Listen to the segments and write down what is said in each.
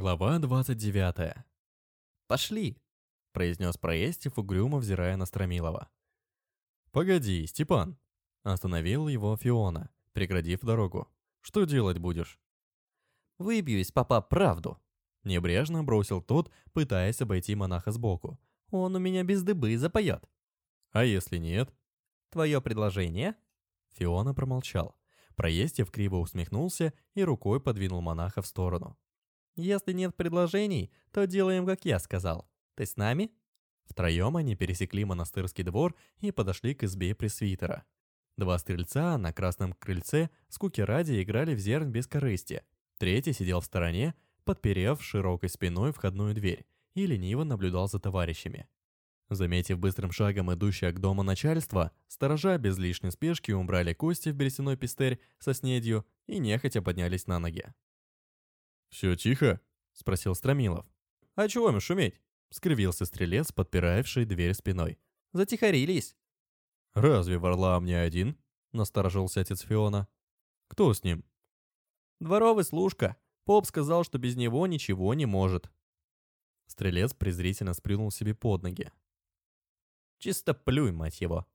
Глава 29. «Пошли!» – произнес Проестев, угрюмо взирая на Стромилова. «Погоди, Степан!» – остановил его Фиона, преградив дорогу. «Что делать будешь?» «Выбью из папа правду!» – небрежно бросил тот, пытаясь обойти монаха сбоку. «Он у меня без дыбы запоет!» «А если нет?» «Твое предложение?» Фиона промолчал. Проестев криво усмехнулся и рукой подвинул монаха в сторону. Если нет предложений, то делаем, как я сказал. Ты с нами?» Втроем они пересекли монастырский двор и подошли к избе пресвитера. Два стрельца на красном крыльце скуки ради играли в зерн без корысти. Третий сидел в стороне, подперев широкой спиной входную дверь и лениво наблюдал за товарищами. Заметив быстрым шагом идущее к дому начальства, сторожа без лишней спешки убрали кости в берестяной пестырь со снедью и нехотя поднялись на ноги. «Все тихо?» — спросил Стромилов. «А чего им шуметь?» — скривился стрелец, подпиравший дверь спиной. «Затихарились». «Разве Варлаам не один?» — насторожился отец Фиона. «Кто с ним?» «Дворовый служка. Поп сказал, что без него ничего не может». Стрелец презрительно сплюнул себе под ноги. «Чисто плюй, мать его!»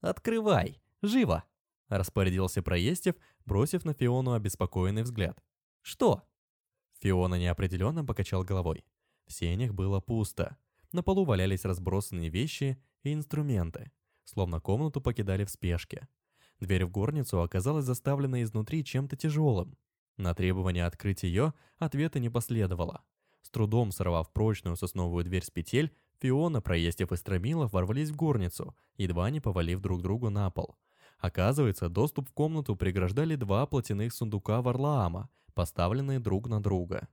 «Открывай! Живо!» — распорядился Проестев, бросив на Фиону обеспокоенный взгляд. «Что?» Фиона неопределенно покачал головой. В сенях было пусто. На полу валялись разбросанные вещи и инструменты, словно комнату покидали в спешке. Дверь в горницу оказалась заставлена изнутри чем-то тяжелым. На требование открыть ее ответа не последовало. С трудом сорвав прочную сосновую дверь с петель, Фиона, проездив Истромилов, ворвались в горницу, едва не повалив друг другу на пол. Оказывается, доступ в комнату преграждали два платяных сундука Варлаама, поставленные друг на друга.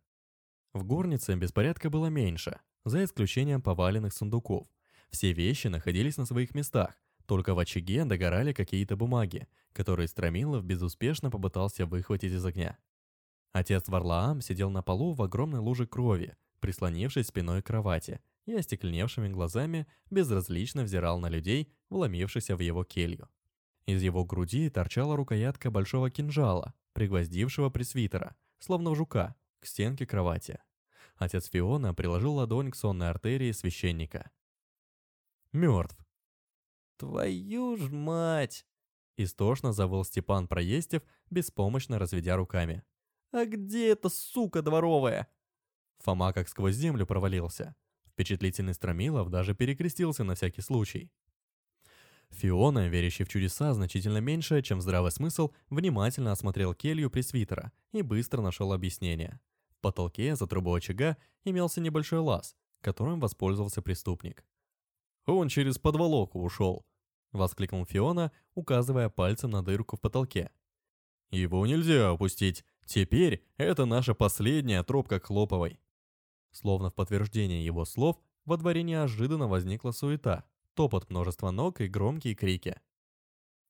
В горнице беспорядка было меньше, за исключением поваленных сундуков. Все вещи находились на своих местах, только в очаге догорали какие-то бумаги, которые Стромилов безуспешно попытался выхватить из огня. Отец Варлаам сидел на полу в огромной луже крови, прислонившись спиной к кровати, и остекленевшими глазами безразлично взирал на людей, вломившихся в его келью. Из его груди торчала рукоятка большого кинжала, пригвоздившего пресвитера, словно жука, к стенке кровати. Отец Фиона приложил ладонь к сонной артерии священника. Мертв. «Твою ж мать!» Истошно завыл Степан Проестев, беспомощно разведя руками. «А где эта сука дворовая?» Фома как сквозь землю провалился. Впечатлительный Стромилов даже перекрестился на всякий случай. Фиона, верящий в чудеса значительно меньше, чем здравый смысл, внимательно осмотрел келью пресвитера и быстро нашел объяснение. В потолке за трубой очага имелся небольшой лаз, которым воспользовался преступник. «Он через подволоку ушел», — воскликнул Фиона, указывая пальцем на дырку в потолке. «Его нельзя опустить. Теперь это наша последняя тропка Хлоповой». Словно в подтверждение его слов, во дворе неожиданно возникла суета топот множества ног и громкие крики.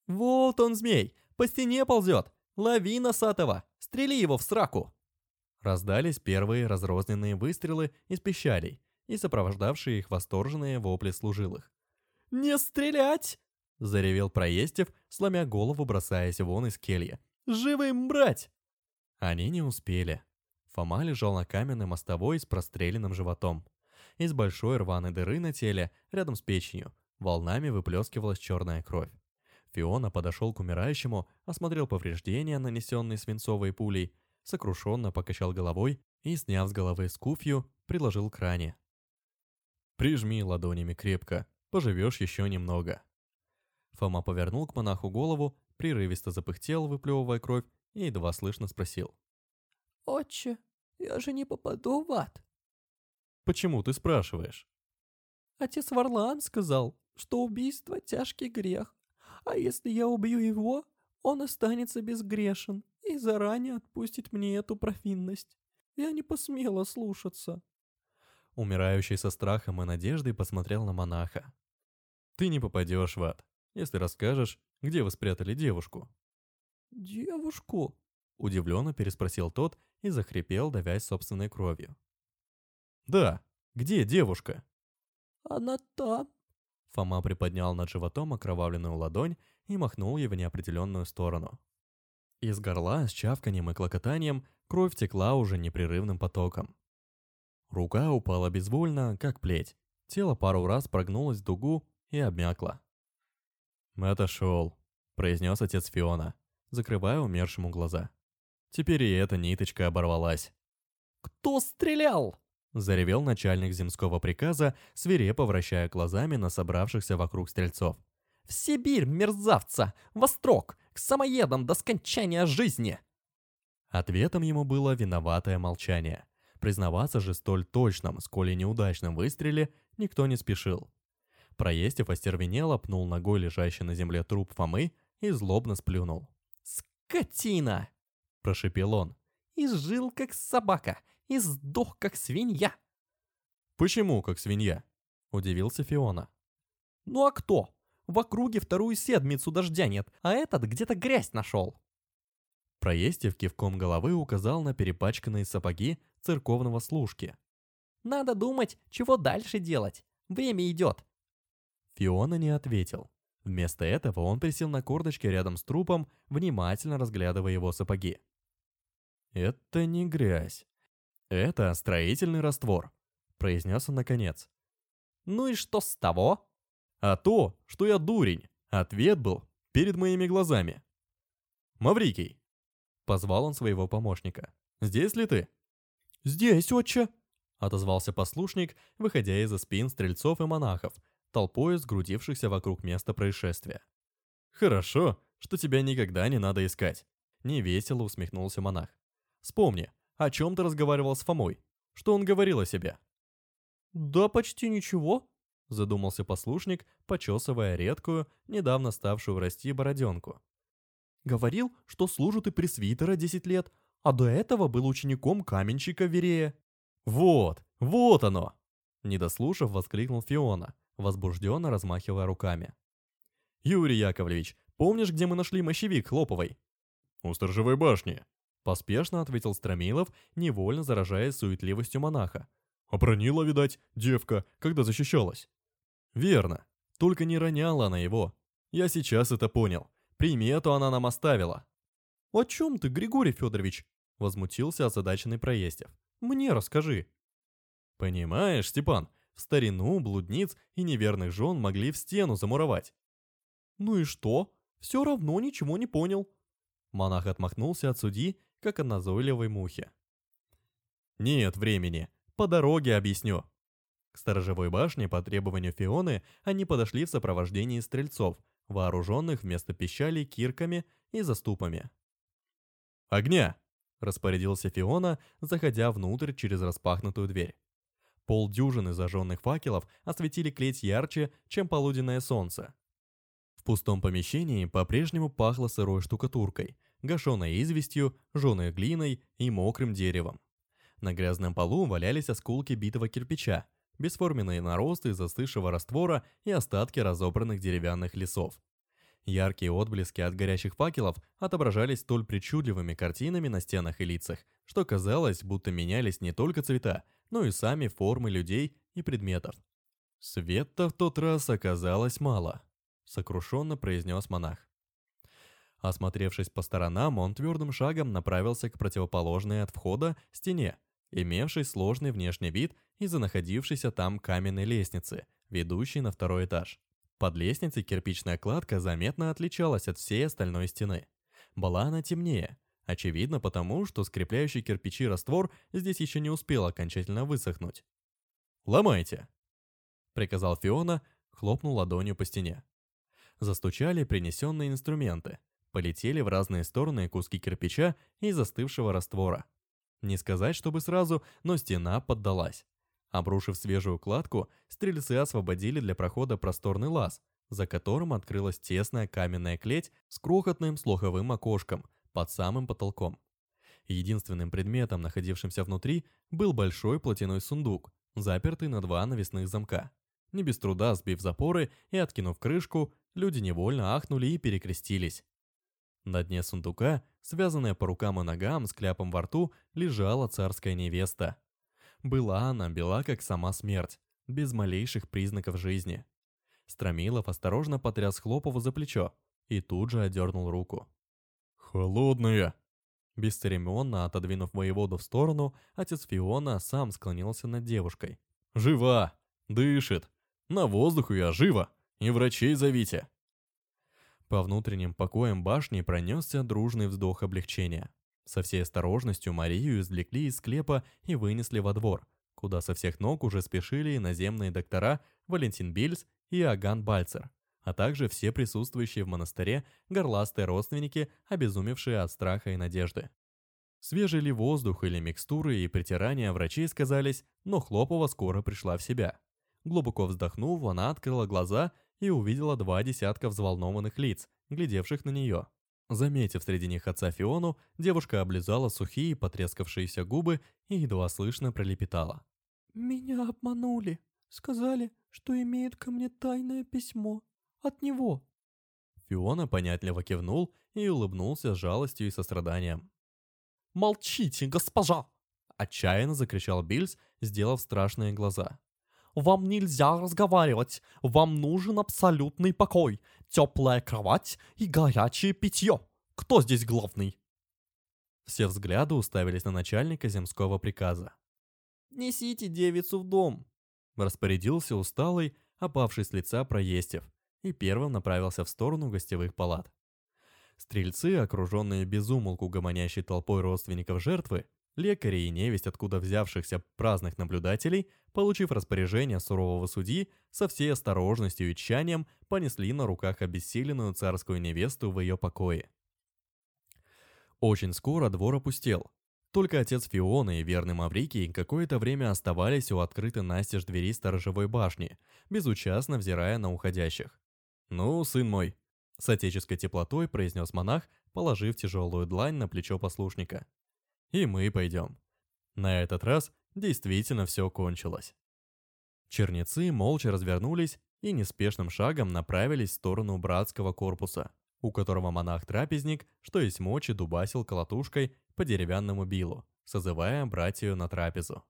«Вот он, змей! По стене ползет! Лови носатого! Стрели его в сраку!» Раздались первые разрозненные выстрелы из пищалей и сопровождавшие их восторженные вопли служилых. «Не стрелять!» — заревел Проестев, сломя голову, бросаясь вон из кельи. «Живым брать!» Они не успели. Фома лежал на каменной мостовой с простреленным животом. Из большой рваной дыры на теле, рядом с печенью, волнами выплескивалась черная кровь. Фиона подошел к умирающему, осмотрел повреждения, нанесенные свинцовой пулей, сокрушенно покачал головой и, сняв с головы скуфью, приложил к ране. «Прижми ладонями крепко, поживешь еще немного». Фома повернул к монаху голову, прерывисто запыхтел, выплевывая кровь, и едва слышно спросил. «Отче, я же не попаду в ад?» Почему ты спрашиваешь? Отец Варлаам сказал, что убийство – тяжкий грех. А если я убью его, он останется безгрешен и заранее отпустит мне эту профинность. Я не посмела слушаться. Умирающий со страхом и надеждой посмотрел на монаха. Ты не попадешь в ад, если расскажешь, где вы спрятали девушку. Девушку? Удивленно переспросил тот и захрипел, давясь собственной кровью. «Да, где девушка?» «Она там». Фома приподнял над животом окровавленную ладонь и махнул ей в неопределенную сторону. Из горла с чавканием и клокотанием кровь текла уже непрерывным потоком. Рука упала безвольно, как плеть. Тело пару раз прогнулось в дугу и обмякло. «Отошел», — произнес отец Фиона, закрывая умершему глаза. Теперь и эта ниточка оборвалась. «Кто стрелял?» — заревел начальник земского приказа, свирепо вращая глазами на собравшихся вокруг стрельцов. «В Сибирь, мерзавца! Вострок! К самоедам до скончания жизни!» Ответом ему было виноватое молчание. Признаваться же столь точном, сколь и неудачном выстреле никто не спешил. Проестев остервенело, пнул ногой лежащий на земле труп Фомы и злобно сплюнул. «Скотина!» – прошепел он. «И жил как собака, и сдох как свинья!» «Почему как свинья?» – удивился Фиона. «Ну а кто? В округе вторую седмицу дождя нет, а этот где-то грязь нашел!» Проестев кивком головы указал на перепачканные сапоги церковного служки. «Надо думать, чего дальше делать. Время идет. Фиона не ответил. Вместо этого он присел на корточке рядом с трупом, внимательно разглядывая его сапоги. «Это не грязь. Это строительный раствор», — произнес он наконец. «Ну и что с того?» «А то, что я дурень. Ответ был перед моими глазами». «Маврикий!» — позвал он своего помощника. «Здесь ли ты?» «Здесь, отче!» — отозвался послушник, выходя из-за спин стрельцов и монахов, толпой сгрудившихся вокруг места происшествия. «Хорошо, что тебя никогда не надо искать», — невесело усмехнулся монах. «Вспомни, о чем ты разговаривал с Фомой? Что он говорил о себе?» «Да почти ничего», — задумался послушник, почесывая редкую, недавно ставшую расти бороденку. «Говорил, что служит и пресвитера 10 лет, а до этого был учеником каменщика Верея». «Вот, вот оно!» Не дослушав, воскликнул Фиона, возбужденно размахивая руками. «Юрий Яковлевич, помнишь, где мы нашли мощевик Хлоповой?» «У сторожевой башни», — поспешно ответил Стромилов, невольно заражаясь суетливостью монаха. «Обронила, видать, девка, когда защищалась». «Верно, только не роняла она его. Я сейчас это понял. Примету она нам оставила». «О чем ты, Григорий Федорович?» — возмутился озадаченный Проестев. «Мне расскажи». «Понимаешь, Степан, в старину блудниц и неверных жен могли в стену замуровать. «Ну и что? Все равно ничего не понял». Монах отмахнулся от судьи, как от назойливой мухи. «Нет времени. По дороге объясню». К сторожевой башне по требованию Фионы они подошли в сопровождении стрельцов, вооруженных вместо пищалей кирками и заступами. «Огня!» – распорядился Фиона, заходя внутрь через распахнутую дверь. Полдюжины зажженных факелов осветили клеть ярче, чем полуденное солнце. В пустом помещении по-прежнему пахло сырой штукатуркой, гашеной известью, жженой глиной и мокрым деревом. На грязном полу валялись осколки битого кирпича, бесформенные наросты застывшего раствора и остатки разобранных деревянных лесов. Яркие отблески от горящих факелов отображались столь причудливыми картинами на стенах и лицах, что казалось, будто менялись не только цвета, но и сами формы людей и предметов. Света в тот раз оказалось мало, сокрушенно произнес монах. Осмотревшись по сторонам, он твердым шагом направился к противоположной от входа стене, имевшей сложный внешний вид из-за находившейся там каменной лестницы, ведущей на второй этаж. Под лестницей кирпичная кладка заметно отличалась от всей остальной стены. Была она темнее, Очевидно потому, что скрепляющий кирпичи раствор здесь еще не успел окончательно высохнуть. «Ломайте!» — приказал Фиона, хлопнул ладонью по стене. Застучали принесенные инструменты, полетели в разные стороны куски кирпича и застывшего раствора. Не сказать, чтобы сразу, но стена поддалась. Обрушив свежую кладку, стрельцы освободили для прохода просторный лаз, за которым открылась тесная каменная клеть с крохотным слуховым окошком, под самым потолком. Единственным предметом, находившимся внутри, был большой платяной сундук, запертый на два навесных замка. Не без труда сбив запоры и откинув крышку, люди невольно ахнули и перекрестились. На дне сундука, связанная по рукам и ногам с кляпом во рту, лежала царская невеста. Была она бела, как сама смерть, без малейших признаков жизни. Стромилов осторожно потряс Хлопову за плечо и тут же отдернул руку. «Холодная!» Бесцеремонно отодвинув воеводу в сторону, отец Фиона сам склонился над девушкой. «Жива! Дышит! На воздуху я жива! И врачей зовите!» По внутренним покоям башни пронесся дружный вздох облегчения. Со всей осторожностью Марию извлекли из склепа и вынесли во двор, куда со всех ног уже спешили наземные доктора Валентин Бильс и Аган Бальцер, а также все присутствующие в монастыре горластые родственники, обезумевшие от страха и надежды. Свежий ли воздух или микстуры и притирания врачей сказались, но Хлопова скоро пришла в себя. Глубоко вздохнув, она открыла глаза и увидела два десятка взволнованных лиц, глядевших на нее. Заметив среди них отца Фиону, девушка облизала сухие потрескавшиеся губы и едва слышно пролепетала. «Меня обманули. Сказали, что имеют ко мне тайное письмо. От него». Фиона понятливо кивнул и улыбнулся с жалостью и состраданием. «Молчите, госпожа!» Отчаянно закричал Бильс, сделав страшные глаза. Вам нельзя разговаривать. Вам нужен абсолютный покой, теплая кровать и горячее питье. Кто здесь главный?» Все взгляды уставились на начальника земского приказа. «Несите девицу в дом», — распорядился усталый, опавший с лица проестев, и первым направился в сторону гостевых палат. Стрельцы, окруженные безумолку гомонящей толпой родственников жертвы, Лекари и невесть, откуда взявшихся праздных наблюдателей, получив распоряжение сурового судьи, со всей осторожностью и тщанием понесли на руках обессиленную царскую невесту в ее покое. Очень скоро двор опустел. Только отец Фиона и верный Маврикий какое-то время оставались у открытой настежь двери сторожевой башни, безучастно взирая на уходящих. «Ну, сын мой», — с отеческой теплотой произнес монах, положив тяжелую длань на плечо послушника и мы пойдем. На этот раз действительно все кончилось. Черницы молча развернулись и неспешным шагом направились в сторону братского корпуса, у которого монах-трапезник, что есть мочи, дубасил колотушкой по деревянному билу, созывая братью на трапезу.